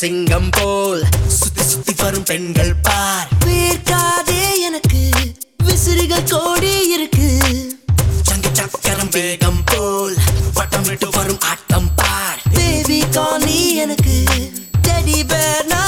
சிங்கம் போல் சுத்தி சுத்தி வரும் பெண்கள் பார். வேர்க்காதே எனக்கு விசிறிகள் கோடி இருக்கு. சங்கு சக்கரம் வேகம் போல் வட்டம் விட்டு வரும் ஆட்டம் பார். பேபி காலி எனக்கு டெடி பேர் நான்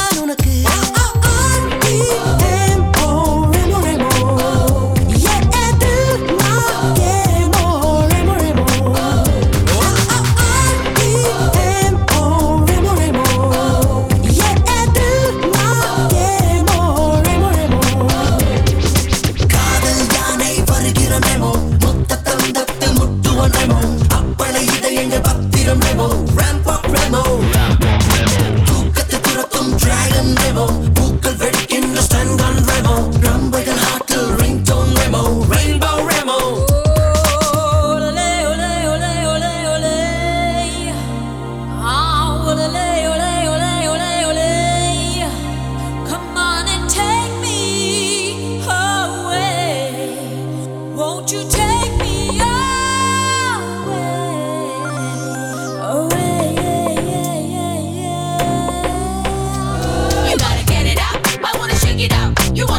வருகிற மெமோ தந்தத்து முட்டுவன் ரெமோ அப்பளை இதயங்கள் ரேம்ப் அப் ரெமோ தூக்கத்தை துரத்தும் டிராகன் ரெமோ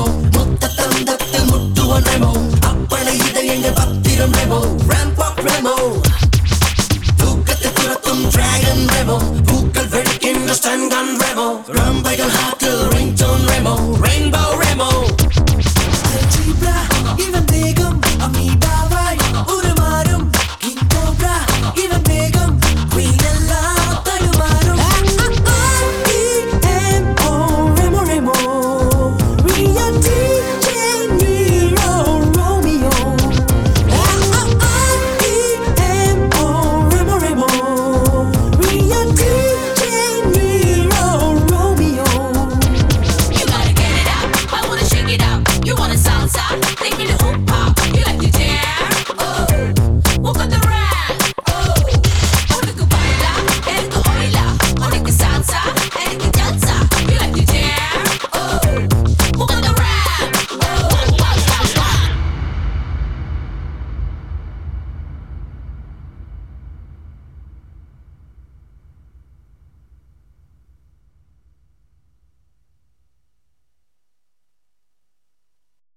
வருகிற மெமோ மொத்த தந்தத்து முட்டுவன் ரெமோ அப்பளை இதயங்கள் பத்திரம் ரெமோ ரேம்ப் அப் ரெமோ தூக்கத்தை துரத்தும் டிராகன் ரெமோ பூக்கள் வெடிக்கின்ற ஸ்டன்கன் ரெமோ ரம்பைகள் ஹாட்டில் ரிங் டோன் ரெமோ